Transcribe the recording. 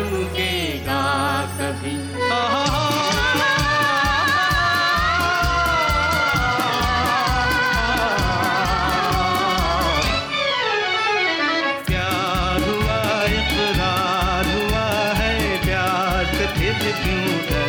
रुकेगा कभी प्यार हुआ इकरार हुआ है प्यार कथित क्यों